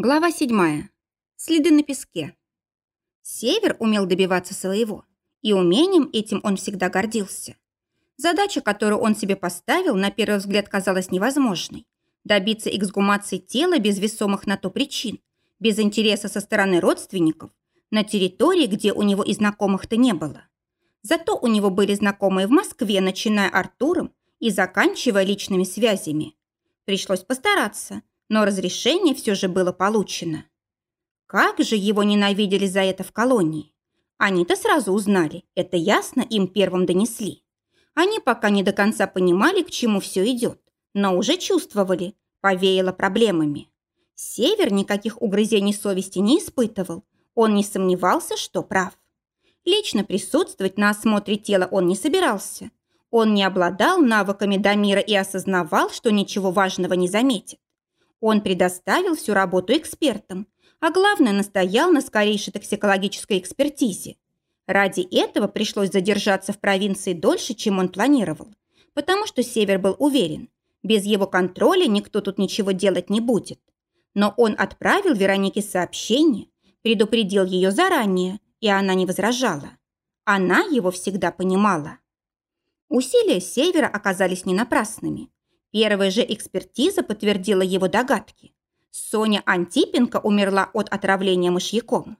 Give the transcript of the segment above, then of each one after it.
Глава 7. Следы на песке. Север умел добиваться своего, и умением этим он всегда гордился. Задача, которую он себе поставил, на первый взгляд казалась невозможной. Добиться эксгумации тела без весомых на то причин, без интереса со стороны родственников, на территории, где у него и знакомых-то не было. Зато у него были знакомые в Москве, начиная Артуром и заканчивая личными связями. Пришлось постараться, но разрешение все же было получено. Как же его ненавидели за это в колонии? Они-то сразу узнали, это ясно им первым донесли. Они пока не до конца понимали, к чему все идет, но уже чувствовали, повеяло проблемами. Север никаких угрызений совести не испытывал, он не сомневался, что прав. Лично присутствовать на осмотре тела он не собирался. Он не обладал навыками Дамира и осознавал, что ничего важного не заметит. Он предоставил всю работу экспертам, а главное, настоял на скорейшей токсикологической экспертизе. Ради этого пришлось задержаться в провинции дольше, чем он планировал, потому что Север был уверен, без его контроля никто тут ничего делать не будет. Но он отправил Веронике сообщение, предупредил ее заранее, и она не возражала. Она его всегда понимала. Усилия Севера оказались не напрасными. Первая же экспертиза подтвердила его догадки. Соня Антипенко умерла от отравления мышьяком.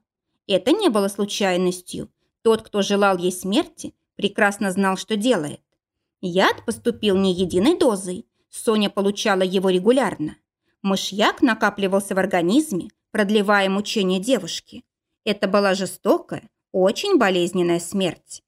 Это не было случайностью. Тот, кто желал ей смерти, прекрасно знал, что делает. Яд поступил не единой дозой. Соня получала его регулярно. Мышьяк накапливался в организме, продлевая мучения девушки. Это была жестокая, очень болезненная смерть.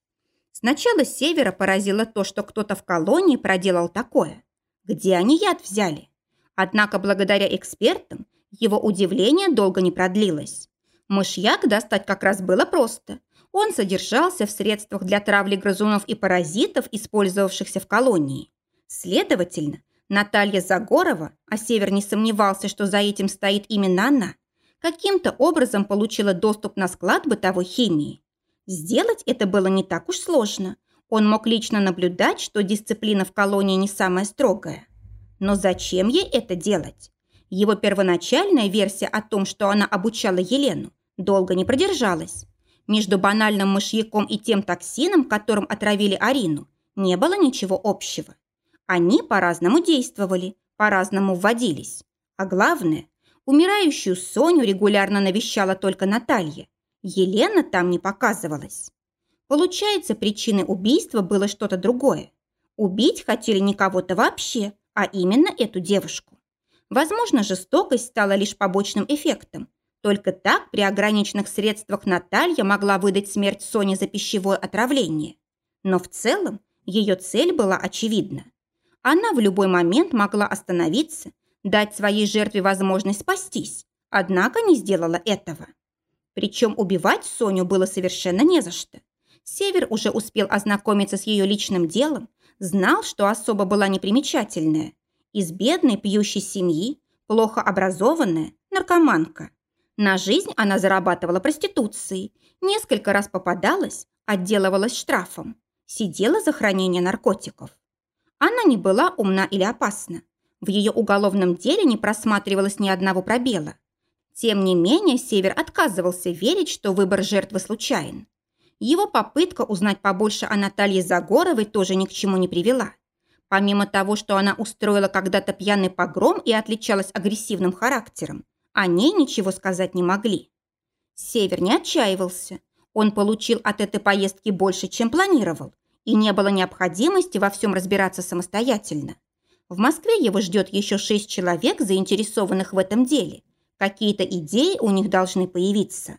Сначала Севера поразило то, что кто-то в колонии проделал такое. Где они яд взяли? Однако благодаря экспертам его удивление долго не продлилось. Мышьяк достать как раз было просто. Он содержался в средствах для травли грызунов и паразитов, использовавшихся в колонии. Следовательно, Наталья Загорова, а Север не сомневался, что за этим стоит именно она, каким-то образом получила доступ на склад бытовой химии. Сделать это было не так уж сложно. Он мог лично наблюдать, что дисциплина в колонии не самая строгая. Но зачем ей это делать? Его первоначальная версия о том, что она обучала Елену, долго не продержалась. Между банальным мышьяком и тем токсином, которым отравили Арину, не было ничего общего. Они по-разному действовали, по-разному вводились. А главное, умирающую Соню регулярно навещала только Наталья. Елена там не показывалась. Получается, причиной убийства было что-то другое. Убить хотели не кого-то вообще, а именно эту девушку. Возможно, жестокость стала лишь побочным эффектом. Только так при ограниченных средствах Наталья могла выдать смерть Соне за пищевое отравление. Но в целом ее цель была очевидна. Она в любой момент могла остановиться, дать своей жертве возможность спастись, однако не сделала этого. Причем убивать Соню было совершенно не за что. Север уже успел ознакомиться с ее личным делом, знал, что особо была непримечательная. Из бедной пьющей семьи, плохо образованная, наркоманка. На жизнь она зарабатывала проституцией, несколько раз попадалась, отделывалась штрафом, сидела за хранение наркотиков. Она не была умна или опасна. В ее уголовном деле не просматривалось ни одного пробела. Тем не менее, Север отказывался верить, что выбор жертвы случайен. Его попытка узнать побольше о Наталье Загоровой тоже ни к чему не привела. Помимо того, что она устроила когда-то пьяный погром и отличалась агрессивным характером, о ней ничего сказать не могли. Север не отчаивался. Он получил от этой поездки больше, чем планировал, и не было необходимости во всем разбираться самостоятельно. В Москве его ждет еще шесть человек, заинтересованных в этом деле. Какие-то идеи у них должны появиться.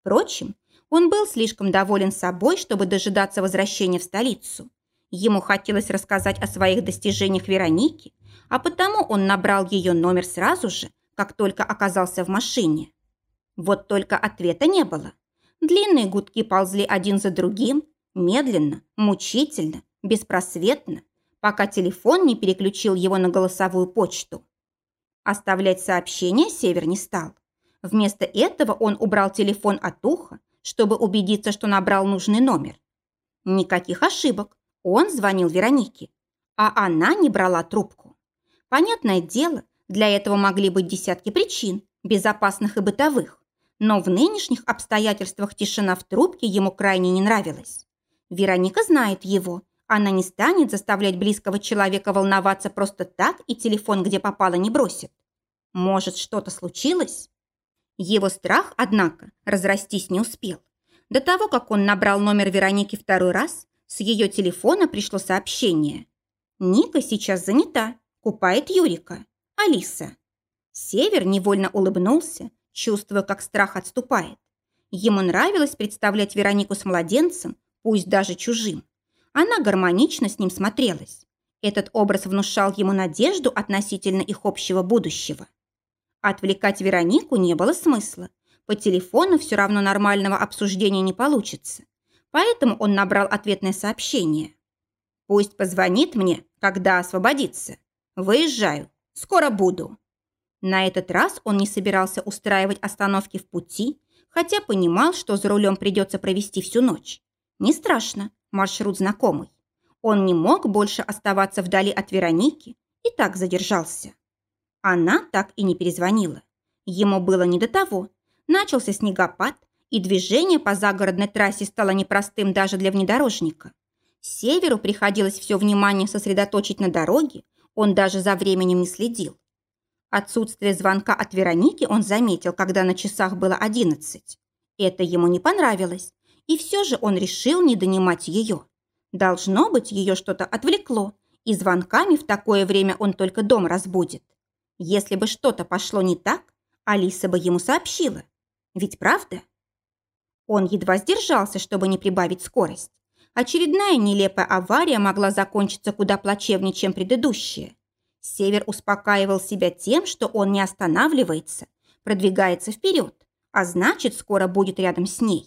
Впрочем, он был слишком доволен собой, чтобы дожидаться возвращения в столицу. Ему хотелось рассказать о своих достижениях Веронике, а потому он набрал ее номер сразу же, как только оказался в машине. Вот только ответа не было. Длинные гудки ползли один за другим, медленно, мучительно, беспросветно, пока телефон не переключил его на голосовую почту. Оставлять сообщение Север не стал. Вместо этого он убрал телефон от уха, чтобы убедиться, что набрал нужный номер. Никаких ошибок. Он звонил Веронике, а она не брала трубку. Понятное дело, для этого могли быть десятки причин, безопасных и бытовых, но в нынешних обстоятельствах тишина в трубке ему крайне не нравилась. Вероника знает его. Она не станет заставлять близкого человека волноваться просто так и телефон, где попало, не бросит. Может, что-то случилось? Его страх, однако, разрастись не успел. До того, как он набрал номер Вероники второй раз, с ее телефона пришло сообщение. Ника сейчас занята, купает Юрика. Алиса. Север невольно улыбнулся, чувствуя, как страх отступает. Ему нравилось представлять Веронику с младенцем, пусть даже чужим. Она гармонично с ним смотрелась. Этот образ внушал ему надежду относительно их общего будущего. Отвлекать Веронику не было смысла. По телефону все равно нормального обсуждения не получится. Поэтому он набрал ответное сообщение. «Пусть позвонит мне, когда освободится. Выезжаю. Скоро буду». На этот раз он не собирался устраивать остановки в пути, хотя понимал, что за рулем придется провести всю ночь. Не страшно, маршрут знакомый. Он не мог больше оставаться вдали от Вероники и так задержался. Она так и не перезвонила. Ему было не до того. Начался снегопад, и движение по загородной трассе стало непростым даже для внедорожника. Северу приходилось все внимание сосредоточить на дороге, он даже за временем не следил. Отсутствие звонка от Вероники он заметил, когда на часах было одиннадцать. Это ему не понравилось, и все же он решил не донимать ее. Должно быть, ее что-то отвлекло, и звонками в такое время он только дом разбудит. Если бы что-то пошло не так, Алиса бы ему сообщила. Ведь правда? Он едва сдержался, чтобы не прибавить скорость. Очередная нелепая авария могла закончиться куда плачевнее, чем предыдущая. Север успокаивал себя тем, что он не останавливается, продвигается вперед, а значит, скоро будет рядом с ней.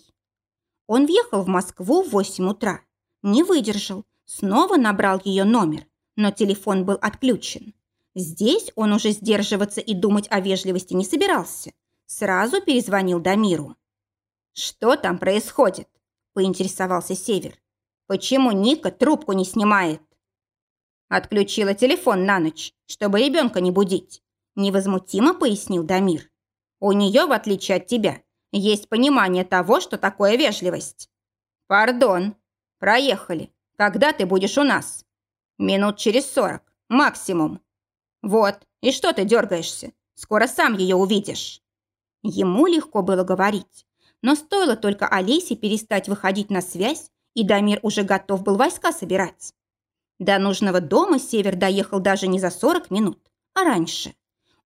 Он въехал в Москву в 8 утра. Не выдержал, снова набрал ее номер, но телефон был отключен. Здесь он уже сдерживаться и думать о вежливости не собирался. Сразу перезвонил Дамиру. «Что там происходит?» – поинтересовался Север. «Почему Ника трубку не снимает?» Отключила телефон на ночь, чтобы ребенка не будить. Невозмутимо пояснил Дамир. У нее, в отличие от тебя, есть понимание того, что такое вежливость. Пардон. Проехали. Когда ты будешь у нас? Минут через сорок. Максимум. Вот. И что ты дергаешься? Скоро сам ее увидишь. Ему легко было говорить. Но стоило только Олесе перестать выходить на связь, и Дамир уже готов был войска собирать. До нужного дома Север доехал даже не за 40 минут, а раньше.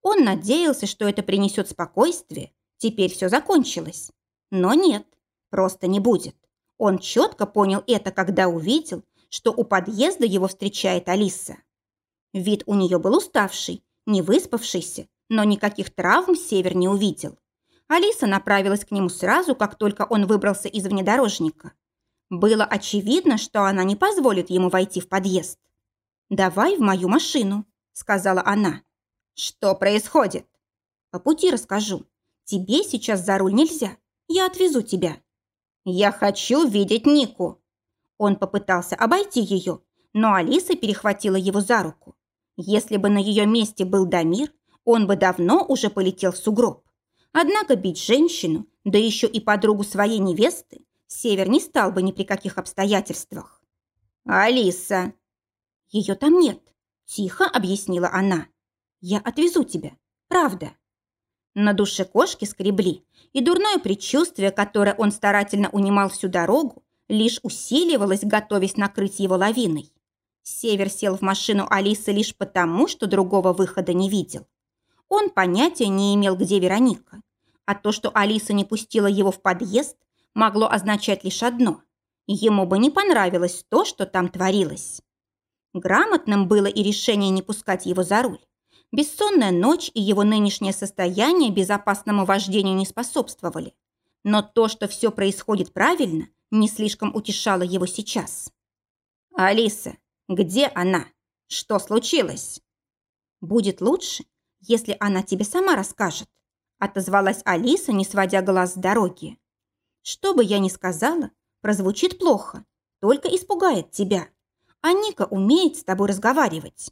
Он надеялся, что это принесет спокойствие, Теперь все закончилось. Но нет, просто не будет. Он четко понял это, когда увидел, что у подъезда его встречает Алиса. Вид у нее был уставший, не выспавшийся, но никаких травм Север не увидел. Алиса направилась к нему сразу, как только он выбрался из внедорожника. Было очевидно, что она не позволит ему войти в подъезд. «Давай в мою машину», — сказала она. «Что происходит?» «По пути расскажу. Тебе сейчас за руль нельзя. Я отвезу тебя». «Я хочу видеть Нику». Он попытался обойти ее, но Алиса перехватила его за руку. Если бы на ее месте был Дамир, он бы давно уже полетел в сугроб. Однако бить женщину, да еще и подругу своей невесты, Север не стал бы ни при каких обстоятельствах. «Алиса!» «Ее там нет», – тихо объяснила она. «Я отвезу тебя. Правда». На душе кошки скребли, и дурное предчувствие, которое он старательно унимал всю дорогу, лишь усиливалось, готовясь накрыть его лавиной. Север сел в машину Алисы лишь потому, что другого выхода не видел. Он понятия не имел, где Вероника. А то, что Алиса не пустила его в подъезд, могло означать лишь одно. Ему бы не понравилось то, что там творилось. Грамотным было и решение не пускать его за руль. Бессонная ночь и его нынешнее состояние безопасному вождению не способствовали. Но то, что все происходит правильно, не слишком утешало его сейчас. «Алиса, где она? Что случилось?» «Будет лучше, если она тебе сама расскажет», отозвалась Алиса, не сводя глаз с дороги. «Что бы я ни сказала, прозвучит плохо, только испугает тебя. А Ника умеет с тобой разговаривать.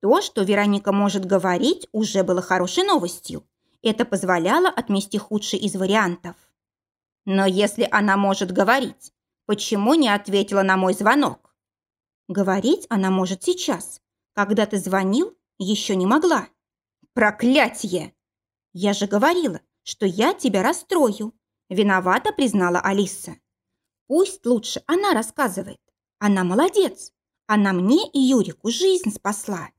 То, что Вероника может говорить, уже было хорошей новостью. Это позволяло отмести худший из вариантов. Но если она может говорить, почему не ответила на мой звонок? Говорить она может сейчас. Когда ты звонил, еще не могла. Проклятье! Я же говорила, что я тебя расстрою. Виновата признала Алиса. Пусть лучше она рассказывает. Она молодец. Она мне и Юрику жизнь спасла.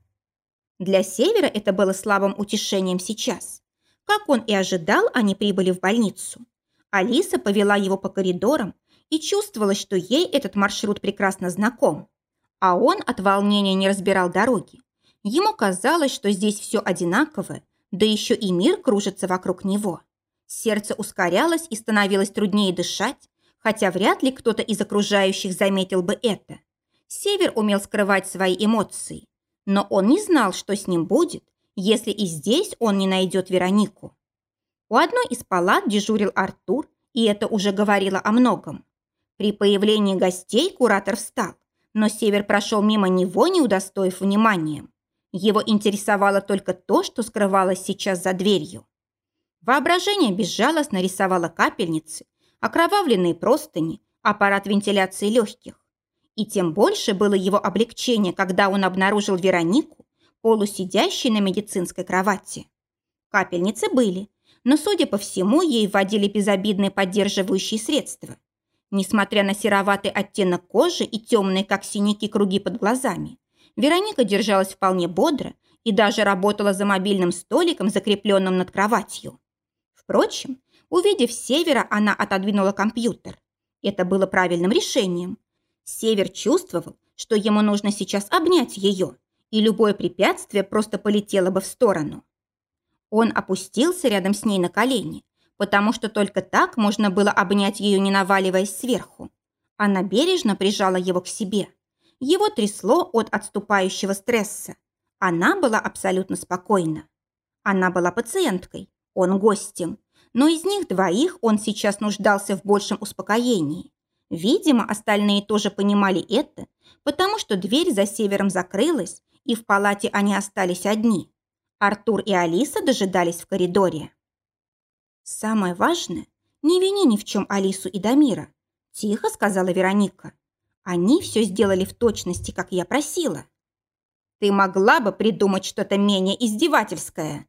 Для Севера это было слабым утешением сейчас. Как он и ожидал, они прибыли в больницу. Алиса повела его по коридорам и чувствовала, что ей этот маршрут прекрасно знаком. А он от волнения не разбирал дороги. Ему казалось, что здесь все одинаковое, да еще и мир кружится вокруг него. Сердце ускорялось и становилось труднее дышать, хотя вряд ли кто-то из окружающих заметил бы это. Север умел скрывать свои эмоции, но он не знал, что с ним будет, если и здесь он не найдет Веронику. У одной из палат дежурил Артур, и это уже говорило о многом. При появлении гостей куратор встал, но Север прошел мимо него, не удостоив вниманием. Его интересовало только то, что скрывалось сейчас за дверью. Воображение безжалостно рисовало капельницы, окровавленные простыни, аппарат вентиляции легких. И тем больше было его облегчение, когда он обнаружил Веронику, полусидящей на медицинской кровати. Капельницы были, но, судя по всему, ей вводили безобидные поддерживающие средства. Несмотря на сероватый оттенок кожи и темные, как синяки, круги под глазами, Вероника держалась вполне бодро и даже работала за мобильным столиком, закрепленным над кроватью. Впрочем, увидев Севера, она отодвинула компьютер. Это было правильным решением. Север чувствовал, что ему нужно сейчас обнять ее, и любое препятствие просто полетело бы в сторону. Он опустился рядом с ней на колени, потому что только так можно было обнять ее, не наваливаясь сверху. Она бережно прижала его к себе. Его трясло от отступающего стресса. Она была абсолютно спокойна. Она была пациенткой, он гостем. Но из них двоих он сейчас нуждался в большем успокоении. Видимо, остальные тоже понимали это, потому что дверь за севером закрылась, и в палате они остались одни. Артур и Алиса дожидались в коридоре. «Самое важное, не вини ни в чем Алису и Дамира», – тихо сказала Вероника. Они все сделали в точности, как я просила. Ты могла бы придумать что-то менее издевательское.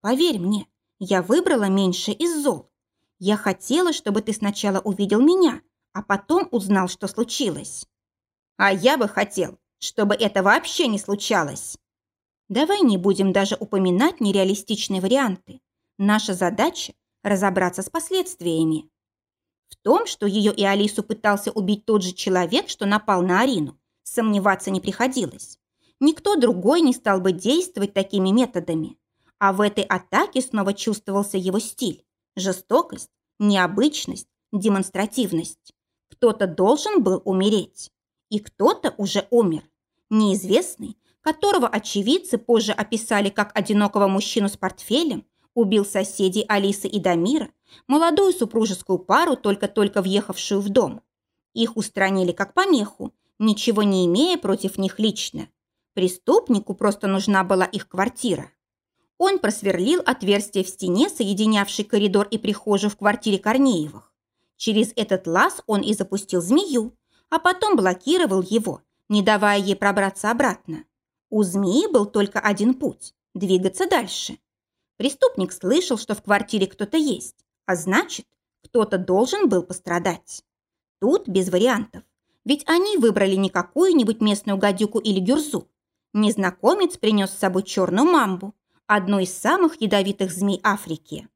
Поверь мне, я выбрала меньше из зол. Я хотела, чтобы ты сначала увидел меня, а потом узнал, что случилось. А я бы хотел, чтобы это вообще не случалось. Давай не будем даже упоминать нереалистичные варианты. Наша задача – разобраться с последствиями. В том, что ее и Алису пытался убить тот же человек, что напал на Арину, сомневаться не приходилось. Никто другой не стал бы действовать такими методами. А в этой атаке снова чувствовался его стиль – жестокость, необычность, демонстративность. Кто-то должен был умереть. И кто-то уже умер. Неизвестный, которого очевидцы позже описали как одинокого мужчину с портфелем, убил соседей Алисы и Дамира, молодую супружескую пару, только-только въехавшую в дом. Их устранили как помеху, ничего не имея против них лично. Преступнику просто нужна была их квартира. Он просверлил отверстие в стене, соединявшей коридор и прихожую в квартире Корнеевых. Через этот лаз он и запустил змею, а потом блокировал его, не давая ей пробраться обратно. У змеи был только один путь – двигаться дальше. Преступник слышал, что в квартире кто-то есть, а значит, кто-то должен был пострадать. Тут без вариантов, ведь они выбрали не какую-нибудь местную гадюку или гюрзу. Незнакомец принес с собой черную мамбу, одну из самых ядовитых змей Африки.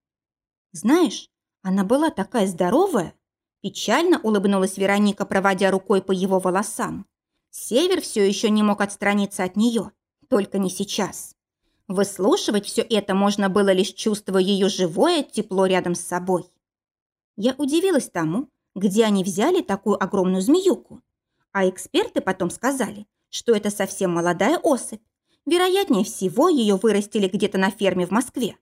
Знаешь, она была такая здоровая. Печально улыбнулась Вероника, проводя рукой по его волосам. Север все еще не мог отстраниться от нее, только не сейчас. Выслушивать все это можно было лишь чувствуя ее живое тепло рядом с собой. Я удивилась тому, где они взяли такую огромную змеюку. А эксперты потом сказали, что это совсем молодая особь. Вероятнее всего, ее вырастили где-то на ферме в Москве.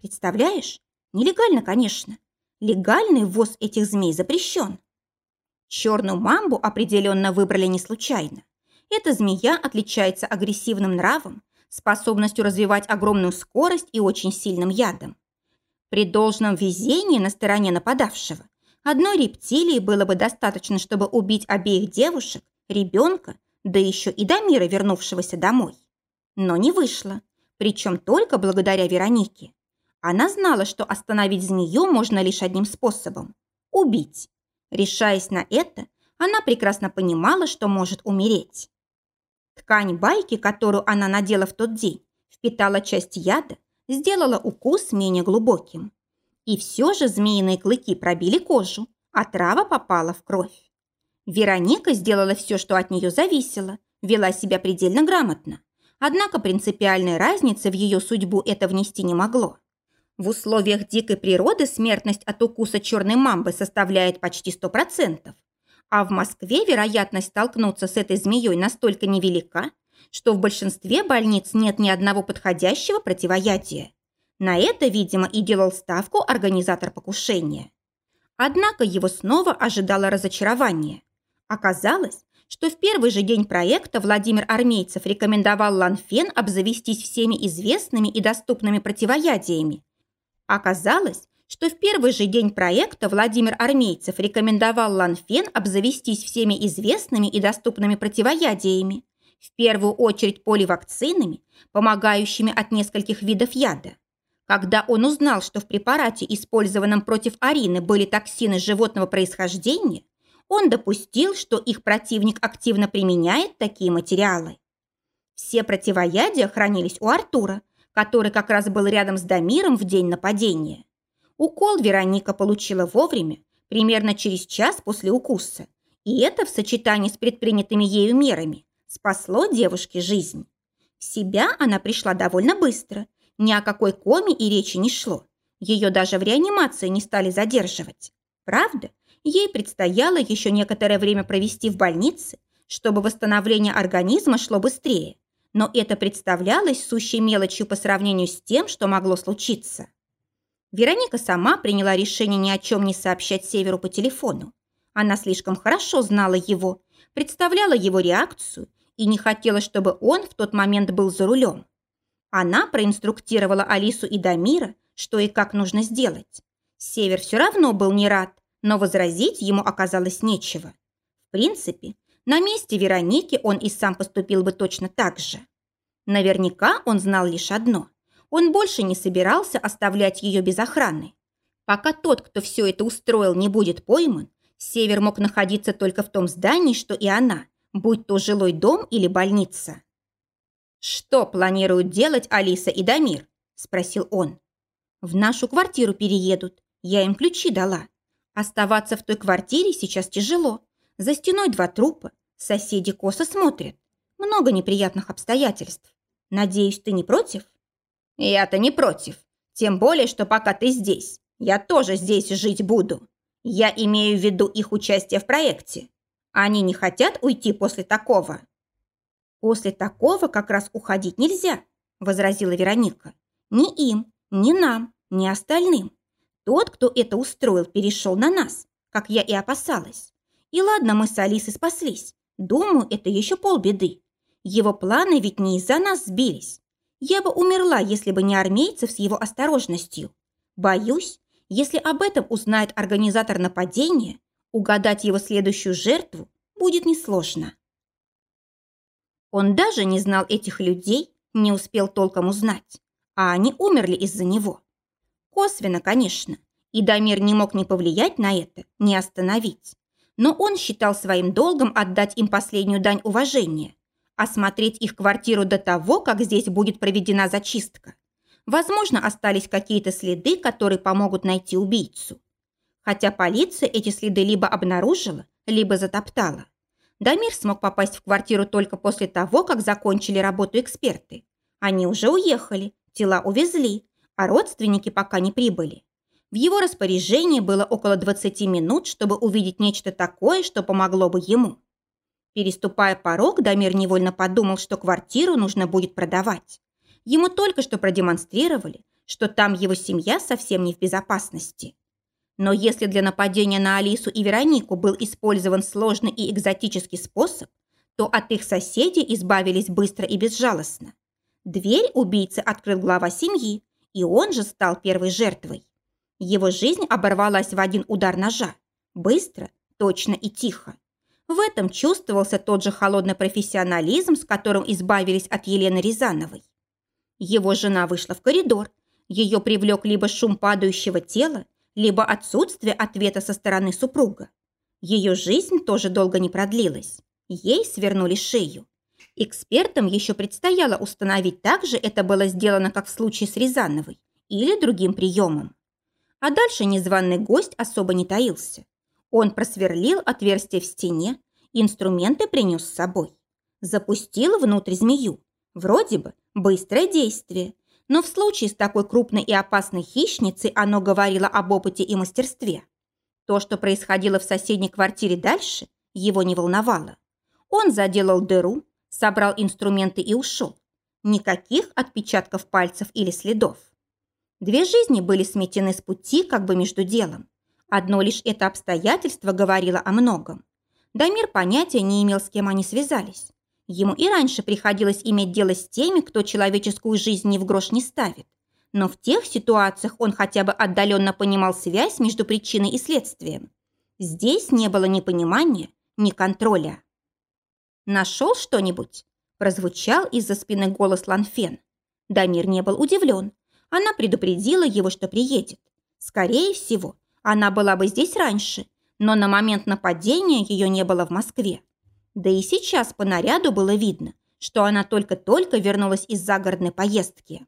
Представляешь? Нелегально, конечно. Легальный ввоз этих змей запрещен. Черную мамбу определенно выбрали не случайно. Эта змея отличается агрессивным нравом, способностью развивать огромную скорость и очень сильным ядом. При должном везении на стороне нападавшего одной рептилии было бы достаточно, чтобы убить обеих девушек, ребенка, да еще и Дамира, вернувшегося домой. Но не вышло, причем только благодаря Веронике. Она знала, что остановить змею можно лишь одним способом – убить. Решаясь на это, она прекрасно понимала, что может умереть. Ткань байки, которую она надела в тот день, впитала часть яда, сделала укус менее глубоким. И все же змеиные клыки пробили кожу, а трава попала в кровь. Вероника сделала все, что от нее зависело, вела себя предельно грамотно. Однако принципиальной разницы в ее судьбу это внести не могло. В условиях дикой природы смертность от укуса черной мамбы составляет почти 100%, а в Москве вероятность столкнуться с этой змеей настолько невелика, что в большинстве больниц нет ни одного подходящего противоядия. На это, видимо, и делал ставку организатор покушения. Однако его снова ожидало разочарование. Оказалось, что в первый же день проекта Владимир Армейцев рекомендовал Ланфен обзавестись всеми известными и доступными противоядиями. Оказалось, что в первый же день проекта Владимир Армейцев рекомендовал Ланфен обзавестись всеми известными и доступными противоядиями, в первую очередь поливакцинами, помогающими от нескольких видов яда. Когда он узнал, что в препарате, использованном против Арины, были токсины животного происхождения, он допустил, что их противник активно применяет такие материалы. Все противоядия хранились у Артура, который как раз был рядом с Дамиром в день нападения. Укол Вероника получила вовремя, примерно через час после укуса, и это в сочетании с предпринятыми ею мерами спасло девушке жизнь. В себя она пришла довольно быстро, ни о какой коме и речи не шло. Ее даже в реанимации не стали задерживать. Правда, ей предстояло еще некоторое время провести в больнице, чтобы восстановление организма шло быстрее. Но это представлялось сущей мелочью по сравнению с тем, что могло случиться. Вероника сама приняла решение ни о чем не сообщать Северу по телефону. Она слишком хорошо знала его, представляла его реакцию и не хотела, чтобы он в тот момент был за рулем. Она проинструктировала Алису и Дамира, что и как нужно сделать. Север все равно был не рад, но возразить ему оказалось нечего. В принципе, на месте Вероники он и сам поступил бы точно так же. Наверняка он знал лишь одно. Он больше не собирался оставлять ее без охраны. Пока тот, кто все это устроил, не будет пойман, Север мог находиться только в том здании, что и она, будь то жилой дом или больница. «Что планируют делать Алиса и Дамир?» – спросил он. «В нашу квартиру переедут. Я им ключи дала. Оставаться в той квартире сейчас тяжело. За стеной два трупа. Соседи косо смотрят. Много неприятных обстоятельств. Надеюсь, ты не против? Я-то не против. Тем более, что пока ты здесь. Я тоже здесь жить буду. Я имею в виду их участие в проекте. Они не хотят уйти после такого. После такого как раз уходить нельзя, возразила Вероника. Ни им, ни нам, ни остальным. Тот, кто это устроил, перешел на нас, как я и опасалась. И ладно, мы с Алисой спаслись. Думаю, это еще полбеды. Его планы ведь не из-за нас сбились. Я бы умерла, если бы не армейцев с его осторожностью. Боюсь, если об этом узнает организатор нападения, угадать его следующую жертву будет несложно. Он даже не знал этих людей, не успел толком узнать, а они умерли из-за него. Косвенно, конечно. И Дамир не мог ни повлиять на это, ни остановить. Но он считал своим долгом отдать им последнюю дань уважения, осмотреть их квартиру до того, как здесь будет проведена зачистка. Возможно, остались какие-то следы, которые помогут найти убийцу. Хотя полиция эти следы либо обнаружила, либо затоптала. Дамир смог попасть в квартиру только после того, как закончили работу эксперты. Они уже уехали, тела увезли, а родственники пока не прибыли. В его распоряжении было около 20 минут, чтобы увидеть нечто такое, что помогло бы ему. Переступая порог, Дамир невольно подумал, что квартиру нужно будет продавать. Ему только что продемонстрировали, что там его семья совсем не в безопасности. Но если для нападения на Алису и Веронику был использован сложный и экзотический способ, то от их соседей избавились быстро и безжалостно. Дверь убийцы открыл глава семьи, и он же стал первой жертвой. Его жизнь оборвалась в один удар ножа. Быстро, точно и тихо. В этом чувствовался тот же холодный профессионализм, с которым избавились от Елены Рязановой. Его жена вышла в коридор. Ее привлек либо шум падающего тела, либо отсутствие ответа со стороны супруга. Ее жизнь тоже долго не продлилась. Ей свернули шею. Экспертам еще предстояло установить, так же это было сделано, как в случае с Рязановой, или другим приемом. А дальше незваный гость особо не таился. Он просверлил отверстие в стене, инструменты принес с собой. Запустил внутрь змею. Вроде бы быстрое действие, но в случае с такой крупной и опасной хищницей оно говорило об опыте и мастерстве. То, что происходило в соседней квартире дальше, его не волновало. Он заделал дыру, собрал инструменты и ушел. Никаких отпечатков пальцев или следов. Две жизни были сметены с пути как бы между делом. Одно лишь это обстоятельство говорило о многом. Дамир понятия не имел, с кем они связались. Ему и раньше приходилось иметь дело с теми, кто человеческую жизнь ни в грош не ставит. Но в тех ситуациях он хотя бы отдаленно понимал связь между причиной и следствием. Здесь не было ни понимания, ни контроля. «Нашел что-нибудь?» – прозвучал из-за спины голос Ланфен. Дамир не был удивлен. Она предупредила его, что приедет. Скорее всего, она была бы здесь раньше, но на момент нападения ее не было в Москве. Да и сейчас по наряду было видно, что она только-только вернулась из загородной поездки.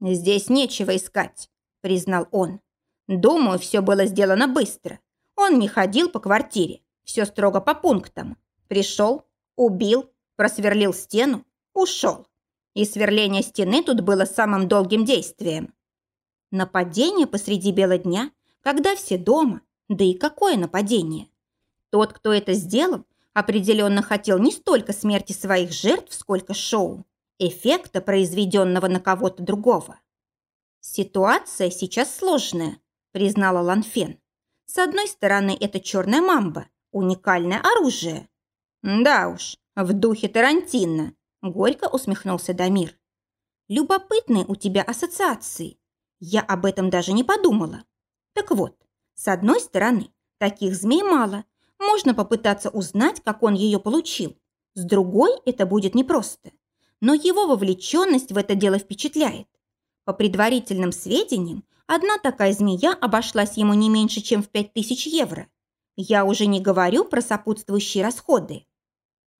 «Здесь нечего искать», – признал он. «Думаю, все было сделано быстро. Он не ходил по квартире, все строго по пунктам. Пришел, убил, просверлил стену, ушел. И сверление стены тут было самым долгим действием. Нападение посреди бела дня, когда все дома, да и какое нападение? Тот, кто это сделал, определенно хотел не столько смерти своих жертв, сколько шоу, эффекта, произведенного на кого-то другого. «Ситуация сейчас сложная», – признала Ланфен. «С одной стороны, это черная мамба, уникальное оружие». «Да уж, в духе Тарантино», – горько усмехнулся Дамир. «Любопытные у тебя ассоциации. Я об этом даже не подумала. Так вот, с одной стороны, таких змей мало, можно попытаться узнать, как он ее получил. С другой это будет непросто. Но его вовлеченность в это дело впечатляет. По предварительным сведениям, одна такая змея обошлась ему не меньше, чем в 5000 евро. Я уже не говорю про сопутствующие расходы.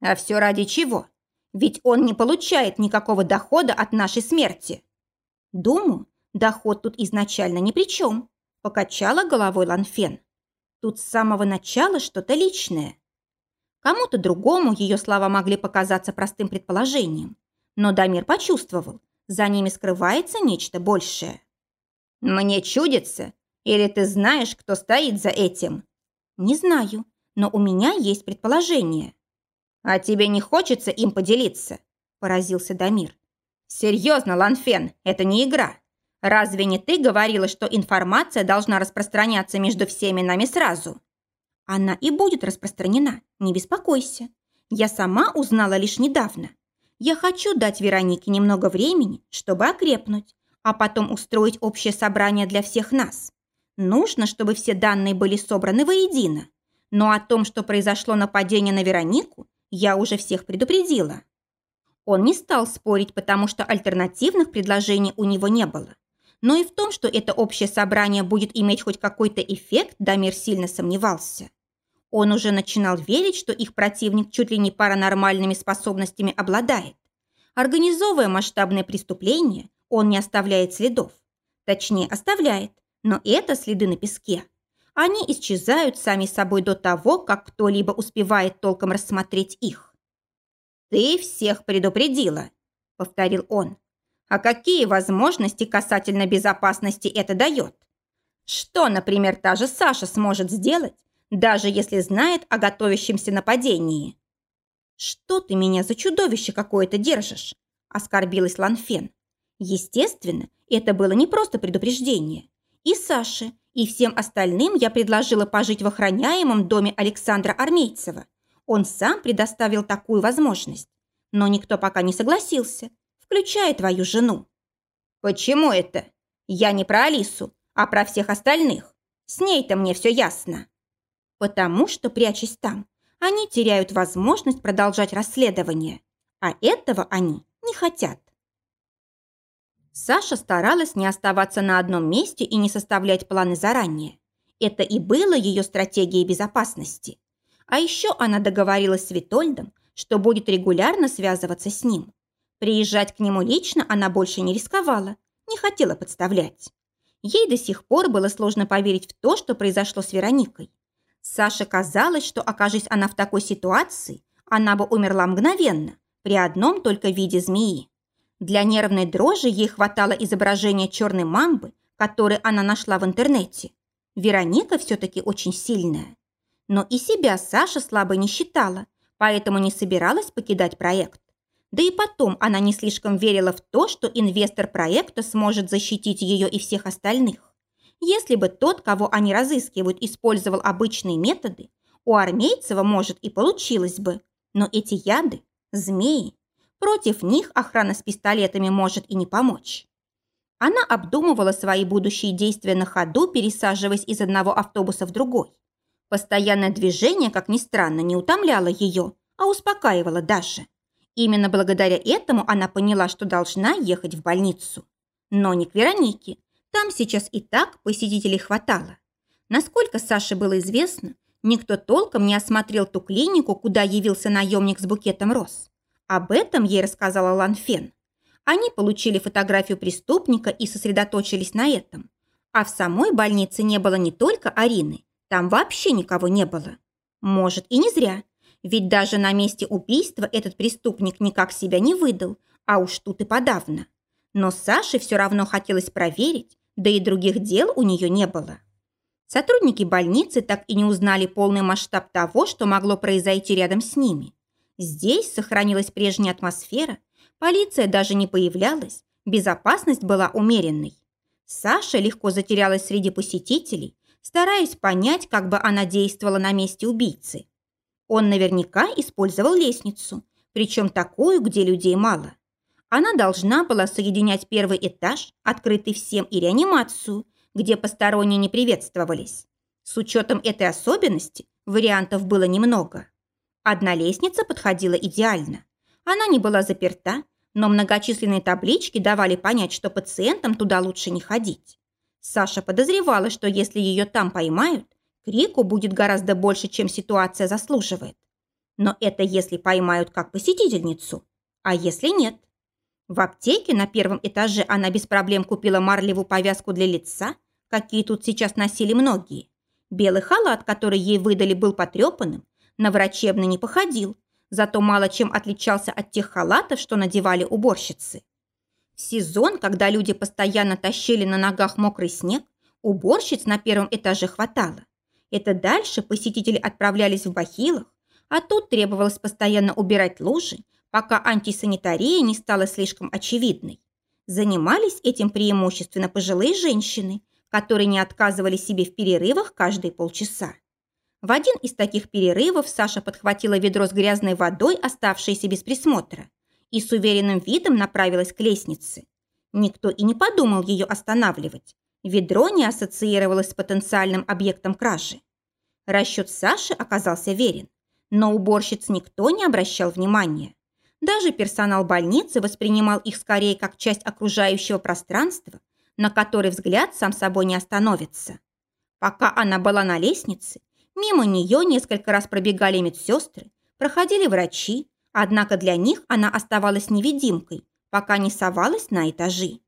А все ради чего? Ведь он не получает никакого дохода от нашей смерти. Думаю, доход тут изначально ни при чем, покачала головой Ланфен. Тут с самого начала что-то личное. Кому-то другому ее слова могли показаться простым предположением, но Дамир почувствовал, за ними скрывается нечто большее. «Мне чудится? Или ты знаешь, кто стоит за этим?» «Не знаю, но у меня есть предположение». «А тебе не хочется им поделиться?» – поразился Дамир. «Серьезно, Ланфен, это не игра. Разве не ты говорила, что информация должна распространяться между всеми нами сразу? Она и будет распространена, не беспокойся. Я сама узнала лишь недавно. Я хочу дать Веронике немного времени, чтобы окрепнуть, а потом устроить общее собрание для всех нас. Нужно, чтобы все данные были собраны воедино. Но о том, что произошло нападение на Веронику, я уже всех предупредила. Он не стал спорить, потому что альтернативных предложений у него не было но и в том, что это общее собрание будет иметь хоть какой-то эффект, Дамир сильно сомневался. Он уже начинал верить, что их противник чуть ли не паранормальными способностями обладает. Организовывая масштабное преступление, он не оставляет следов. Точнее, оставляет, но это следы на песке. Они исчезают сами собой до того, как кто-либо успевает толком рассмотреть их. «Ты всех предупредила», — повторил он. А какие возможности касательно безопасности это дает? Что, например, та же Саша сможет сделать, даже если знает о готовящемся нападении? «Что ты меня за чудовище какое-то держишь?» – оскорбилась Ланфен. Естественно, это было не просто предупреждение. И Саше, и всем остальным я предложила пожить в охраняемом доме Александра Армейцева. Он сам предоставил такую возможность. Но никто пока не согласился, включая твою жену». «Почему это? Я не про Алису, А про всех остальных? С ней-то мне все ясно. Потому что, прячась там, они теряют возможность продолжать расследование. А этого они не хотят. Саша старалась не оставаться на одном месте и не составлять планы заранее. Это и было ее стратегией безопасности. А еще она договорилась с Витольдом, что будет регулярно связываться с ним. Приезжать к нему лично она больше не рисковала, не хотела подставлять. Ей до сих пор было сложно поверить в то, что произошло с Вероникой. Саше казалось, что, окажись она в такой ситуации, она бы умерла мгновенно, при одном только виде змеи. Для нервной дрожи ей хватало изображения черной мамбы, которое она нашла в интернете. Вероника все-таки очень сильная. Но и себя Саша слабо не считала, поэтому не собиралась покидать проект. Да и потом она не слишком верила в то, что инвестор проекта сможет защитить ее и всех остальных. Если бы тот, кого они разыскивают, использовал обычные методы, у Армейцева, может, и получилось бы. Но эти яды, змеи, против них охрана с пистолетами может и не помочь. Она обдумывала свои будущие действия на ходу, пересаживаясь из одного автобуса в другой. Постоянное движение, как ни странно, не утомляло ее, а успокаивало даже. Именно благодаря этому она поняла, что должна ехать в больницу. Но не к Веронике. Там сейчас и так посетителей хватало. Насколько Саше было известно, никто толком не осмотрел ту клинику, куда явился наемник с букетом роз. Об этом ей рассказала Ланфен. Они получили фотографию преступника и сосредоточились на этом. А в самой больнице не было не только Арины, там вообще никого не было. Может, и не зря. Ведь даже на месте убийства этот преступник никак себя не выдал, а уж тут и подавно. Но Саше все равно хотелось проверить, да и других дел у нее не было. Сотрудники больницы так и не узнали полный масштаб того, что могло произойти рядом с ними. Здесь сохранилась прежняя атмосфера, полиция даже не появлялась, безопасность была умеренной. Саша легко затерялась среди посетителей, стараясь понять, как бы она действовала на месте убийцы. Он наверняка использовал лестницу, причем такую, где людей мало. Она должна была соединять первый этаж, открытый всем, и реанимацию, где посторонние не приветствовались. С учетом этой особенности вариантов было немного. Одна лестница подходила идеально. Она не была заперта, но многочисленные таблички давали понять, что пациентам туда лучше не ходить. Саша подозревала, что если ее там поймают, Крику будет гораздо больше, чем ситуация заслуживает. Но это если поймают как посетительницу. А если нет? В аптеке на первом этаже она без проблем купила марлевую повязку для лица, какие тут сейчас носили многие. Белый халат, который ей выдали, был потрепанным, на врачебный не походил, зато мало чем отличался от тех халатов, что надевали уборщицы. В сезон, когда люди постоянно тащили на ногах мокрый снег, уборщиц на первом этаже хватало. Это дальше посетители отправлялись в бахилах, а тут требовалось постоянно убирать лужи, пока антисанитария не стала слишком очевидной. Занимались этим преимущественно пожилые женщины, которые не отказывали себе в перерывах каждые полчаса. В один из таких перерывов Саша подхватила ведро с грязной водой, оставшееся без присмотра, и с уверенным видом направилась к лестнице. Никто и не подумал ее останавливать. Ведро не ассоциировалось с потенциальным объектом кражи. Расчет Саши оказался верен, но уборщиц никто не обращал внимания. Даже персонал больницы воспринимал их скорее как часть окружающего пространства, на который взгляд сам собой не остановится. Пока она была на лестнице, мимо нее несколько раз пробегали медсестры, проходили врачи, однако для них она оставалась невидимкой, пока не совалась на этажи.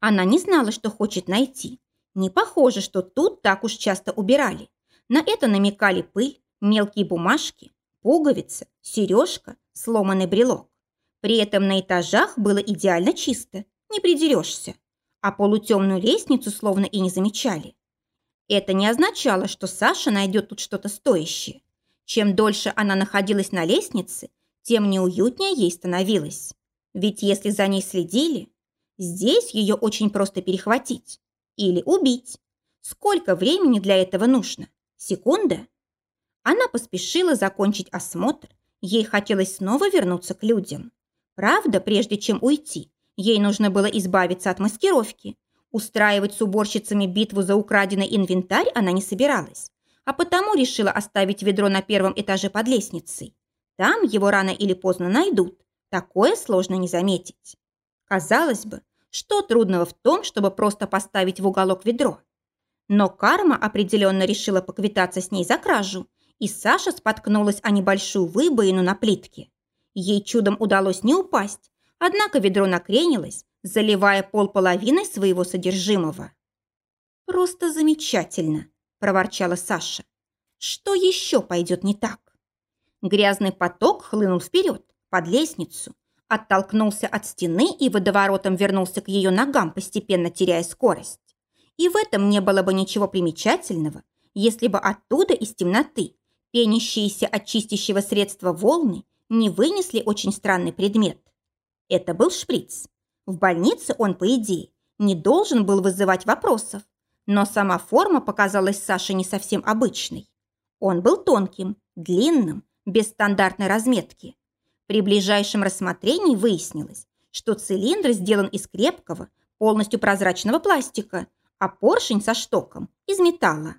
Она не знала, что хочет найти. Не похоже, что тут так уж часто убирали. На это намекали пыль, мелкие бумажки, пуговица, сережка, сломанный брелок. При этом на этажах было идеально чисто, не придерешься. А полутемную лестницу словно и не замечали. Это не означало, что Саша найдет тут что-то стоящее. Чем дольше она находилась на лестнице, тем неуютнее ей становилось. Ведь если за ней следили, Здесь ее очень просто перехватить. Или убить. Сколько времени для этого нужно? Секунда? Она поспешила закончить осмотр. Ей хотелось снова вернуться к людям. Правда, прежде чем уйти, ей нужно было избавиться от маскировки. Устраивать с уборщицами битву за украденный инвентарь она не собиралась, а потому решила оставить ведро на первом этаже под лестницей. Там его рано или поздно найдут. Такое сложно не заметить. Казалось бы, что трудного в том, чтобы просто поставить в уголок ведро? Но карма определенно решила поквитаться с ней за кражу, и Саша споткнулась о небольшую выбоину на плитке. Ей чудом удалось не упасть, однако ведро накренилось, заливая пол половиной своего содержимого. «Просто замечательно!» – проворчала Саша. «Что еще пойдет не так?» Грязный поток хлынул вперед, под лестницу, оттолкнулся от стены и водоворотом вернулся к ее ногам, постепенно теряя скорость. И в этом не было бы ничего примечательного, если бы оттуда из темноты пенящиеся от чистящего средства волны не вынесли очень странный предмет. Это был шприц. В больнице он, по идее, не должен был вызывать вопросов, но сама форма показалась Саше не совсем обычной. Он был тонким, длинным, без стандартной разметки. При ближайшем рассмотрении выяснилось, что цилиндр сделан из крепкого, полностью прозрачного пластика, а поршень со штоком – из металла.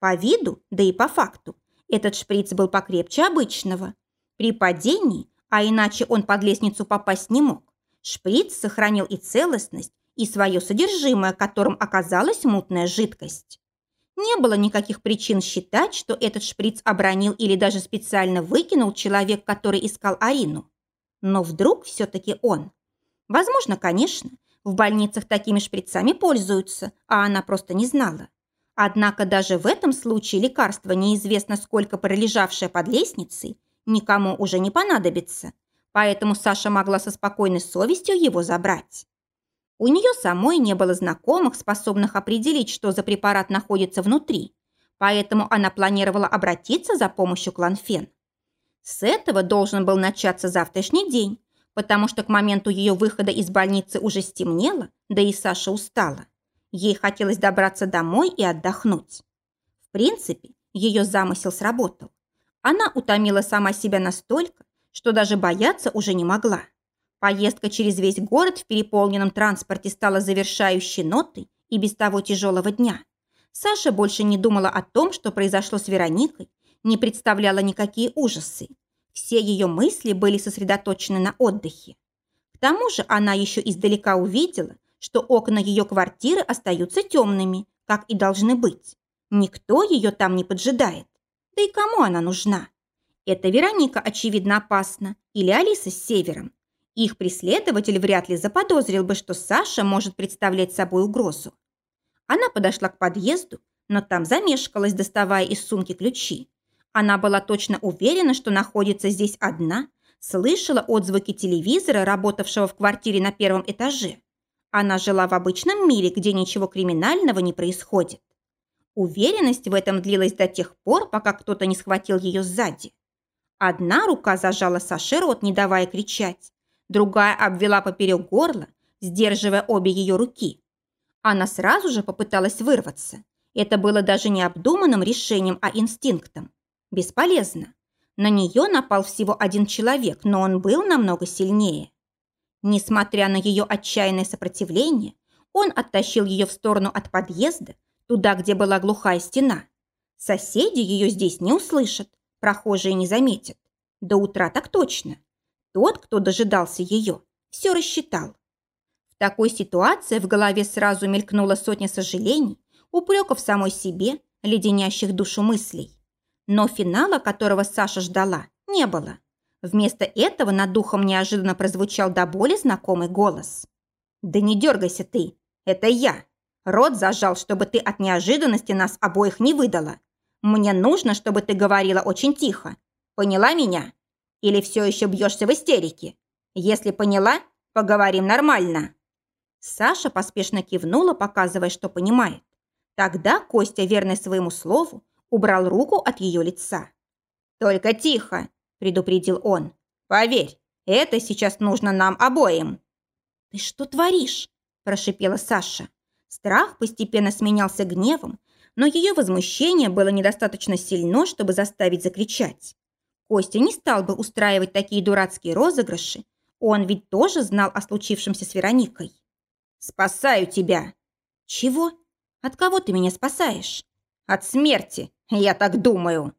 По виду, да и по факту, этот шприц был покрепче обычного. При падении, а иначе он под лестницу попасть не мог, Шприц сохранил и целостность, и свое содержимое, которым оказалась мутная жидкость. Не было никаких причин считать, что этот шприц обронил или даже специально выкинул человек, который искал Арину. Но вдруг все-таки он. Возможно, конечно, в больницах такими шприцами пользуются, а она просто не знала. Однако даже в этом случае лекарство, неизвестно сколько пролежавшее под лестницей, никому уже не понадобится, поэтому Саша могла со спокойной совестью его забрать. У нее самой не было знакомых, способных определить, что за препарат находится внутри, поэтому она планировала обратиться за помощью к Ланфен. С этого должен был начаться завтрашний день, потому что к моменту ее выхода из больницы уже стемнело, да и Саша устала. Ей хотелось добраться домой и отдохнуть. В принципе, ее замысел сработал. Она утомила сама себя настолько, что даже бояться уже не могла. Поездка через весь город в переполненном транспорте стала завершающей нотой и без того тяжелого дня. Саша больше не думала о том, что произошло с Вероникой, не представляла никакие ужасы. Все ее мысли были сосредоточены на отдыхе. К тому же она еще издалека увидела, что окна ее квартиры остаются темными, как и должны быть. Никто ее там не поджидает. Да и кому она нужна? Это Вероника, очевидно, опасна. Или Алиса с Севером. Их преследователь вряд ли заподозрил бы, что Саша может представлять собой угрозу. Она подошла к подъезду, но там замешкалась, доставая из сумки ключи. Она была точно уверена, что находится здесь одна, слышала отзвуки телевизора, работавшего в квартире на первом этаже. Она жила в обычном мире, где ничего криминального не происходит. Уверенность в этом длилась до тех пор, пока кто-то не схватил ее сзади. Одна рука зажала Саше рот, не давая кричать. Другая обвела поперек горла, сдерживая обе ее руки. Она сразу же попыталась вырваться. Это было даже не обдуманным решением, а инстинктом. Бесполезно. На нее напал всего один человек, но он был намного сильнее. Несмотря на ее отчаянное сопротивление, он оттащил ее в сторону от подъезда, туда, где была глухая стена. Соседи ее здесь не услышат, Прохожие не заметят. До утра так точно. Тот, кто дожидался ее, все рассчитал. В такой ситуации в голове сразу мелькнула сотня сожалений, упреков самой себе, леденящих душу мыслей. Но финала, которого Саша ждала, не было. Вместо этого над духом неожиданно прозвучал до боли знакомый голос. «Да не дергайся ты, это я. Рот зажал, чтобы ты от неожиданности нас обоих не выдала. Мне нужно, чтобы ты говорила очень тихо. Поняла меня? Или все еще бьешься в истерике? Если поняла, поговорим нормально». Саша поспешно кивнула, показывая, что понимает. Тогда Костя, верный своему слову, убрал руку от ее лица. «Только тихо», – предупредил он. «Поверь, это сейчас нужно нам обоим». «Ты что творишь?» – прошипела Саша. Страх постепенно сменялся гневом, но ее возмущение было недостаточно сильно, чтобы заставить закричать. Костя не стал бы устраивать такие дурацкие розыгрыши. Он ведь тоже знал о случившемся с Вероникой. «Спасаю тебя!» «Чего? От кого ты меня спасаешь?» «От смерти, я так думаю».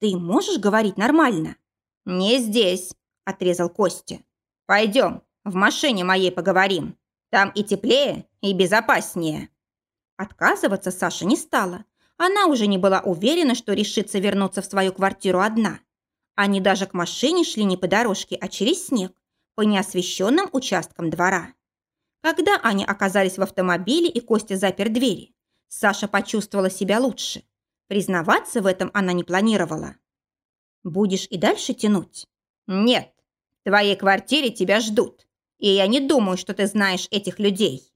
«Ты можешь говорить нормально?» «Не здесь», – отрезал Костя. «Пойдем, в машине моей поговорим. Там и теплее, и безопаснее». Отказываться Саша не стала. Она уже не была уверена, что решится вернуться в свою квартиру одна. Они даже к машине шли не по дорожке, а через снег, по неосвещенным участкам двора. Когда они оказались в автомобиле и Костя запер двери, Саша почувствовала себя лучше. Признаваться в этом она не планировала. «Будешь и дальше тянуть?» «Нет, в твоей квартире тебя ждут, и я не думаю, что ты знаешь этих людей».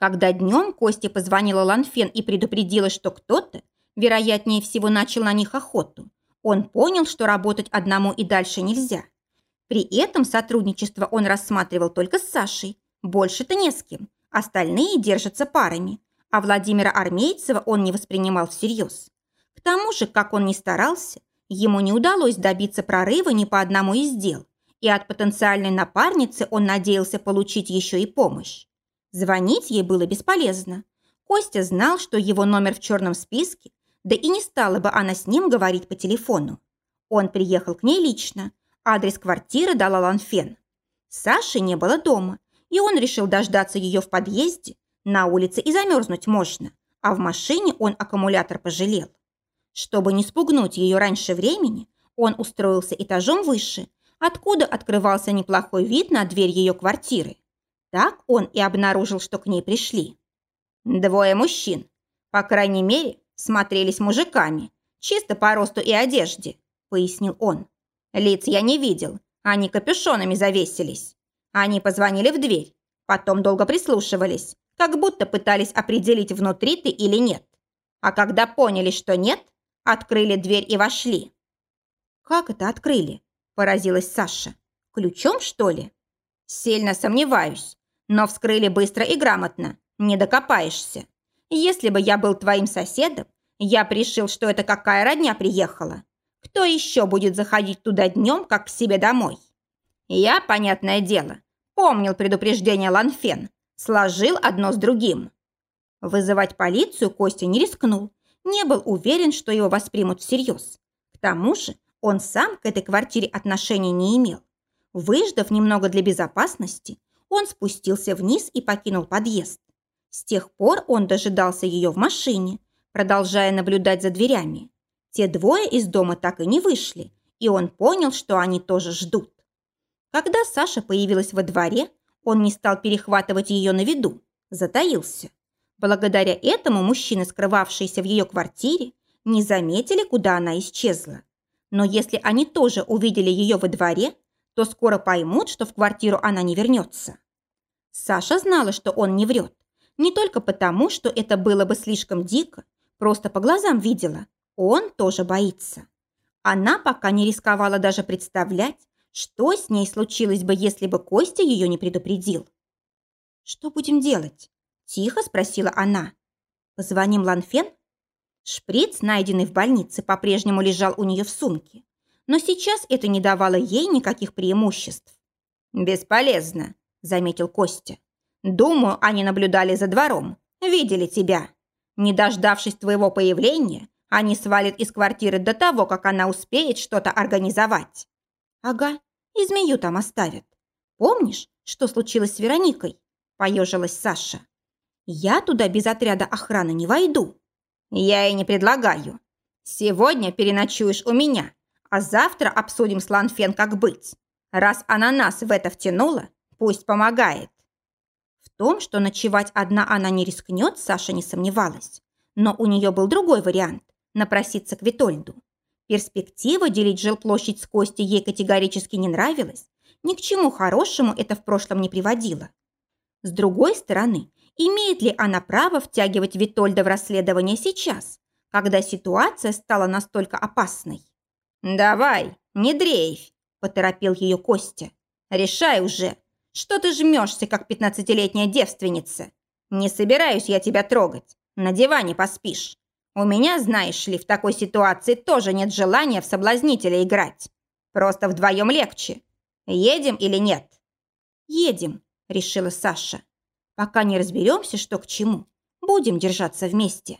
Когда днем Костя позвонила Ланфен и предупредила, что кто-то, вероятнее всего, начал на них охоту, он понял, что работать одному и дальше нельзя. При этом сотрудничество он рассматривал только с Сашей, больше-то не с кем, остальные держатся парами, а Владимира Армейцева он не воспринимал всерьез. К тому же, как он ни старался, ему не удалось добиться прорыва ни по одному из дел, и от потенциальной напарницы он надеялся получить еще и помощь. Звонить ей было бесполезно. Костя знал, что его номер в черном списке, да и не стала бы она с ним говорить по телефону. Он приехал к ней лично. Адрес квартиры дала Ланфен. Саши не было дома, и он решил дождаться ее в подъезде. На улице и замерзнуть можно, а в машине он аккумулятор пожалел. Чтобы не спугнуть ее раньше времени, он устроился этажом выше, откуда открывался неплохой вид на дверь ее квартиры. Так он и обнаружил, что к ней пришли. Двое мужчин. По крайней мере, смотрелись мужиками. Чисто по росту и одежде, пояснил он. Лиц я не видел. Они капюшонами завесились. Они позвонили в дверь. Потом долго прислушивались, как будто пытались определить, внутри ты или нет. А когда поняли, что нет, открыли дверь и вошли. «Как это открыли?» – поразилась Саша. «Ключом, что ли?» «Сильно сомневаюсь. Но вскрыли быстро и грамотно. Не докопаешься. Если бы я был твоим соседом, я пришил, что это какая родня приехала. Кто еще будет заходить туда днем, как к себе домой? Я, понятное дело, помнил предупреждение Ланфен, сложил одно с другим. Вызывать полицию Костя не рискнул, не был уверен, что его воспримут всерьез. К тому же он сам к этой квартире отношения не имел. Выждав немного для безопасности, он спустился вниз и покинул подъезд. С тех пор он дожидался ее в машине, продолжая наблюдать за дверями. Те двое из дома так и не вышли, и он понял, что они тоже ждут. Когда Саша появилась во дворе, он не стал перехватывать ее на виду, затаился. Благодаря этому мужчины, скрывавшиеся в ее квартире, не заметили, куда она исчезла. Но если они тоже увидели ее во дворе, то скоро поймут, что в квартиру она не вернется. Саша знала, что он не врет. Не только потому, что это было бы слишком дико, просто по глазам видела. Он тоже боится. Она пока не рисковала даже представлять, что с ней случилось бы, если бы Костя ее не предупредил. «Что будем делать?» – тихо спросила она. «Позвоним Ланфен?» Шприц, найденный в больнице, по-прежнему лежал у нее в сумке но сейчас это не давало ей никаких преимуществ. «Бесполезно», – заметил Костя. «Думаю, они наблюдали за двором, видели тебя. Не дождавшись твоего появления, они свалят из квартиры до того, как она успеет что-то организовать». «Ага, и змею там оставят. Помнишь, что случилось с Вероникой?» – поежилась Саша. «Я туда без отряда охраны не войду». «Я и не предлагаю. Сегодня переночуешь у меня, а завтра обсудим с Ланфен, как быть. Раз она нас в это втянула, пусть помогает. Том, что ночевать одна она не рискнет, Саша не сомневалась. Но у нее был другой вариант – напроситься к Витольду. Перспектива делить жилплощадь с Костей ей категорически не нравилась. Ни к чему хорошему это в прошлом не приводило. С другой стороны, имеет ли она право втягивать Витольда в расследование сейчас, когда ситуация стала настолько опасной? «Давай, не дрейфь», – поторопил ее Костя. «Решай уже, что ты жмешься, как пятнадцатилетняя девственница? Не собираюсь я тебя трогать, на диване поспишь. У меня, знаешь ли, в такой ситуации тоже нет желания в соблазнителя играть. Просто вдвоем легче. Едем или нет?» «Едем», – решила Саша. «Пока не разберемся, что к чему. будем держаться вместе.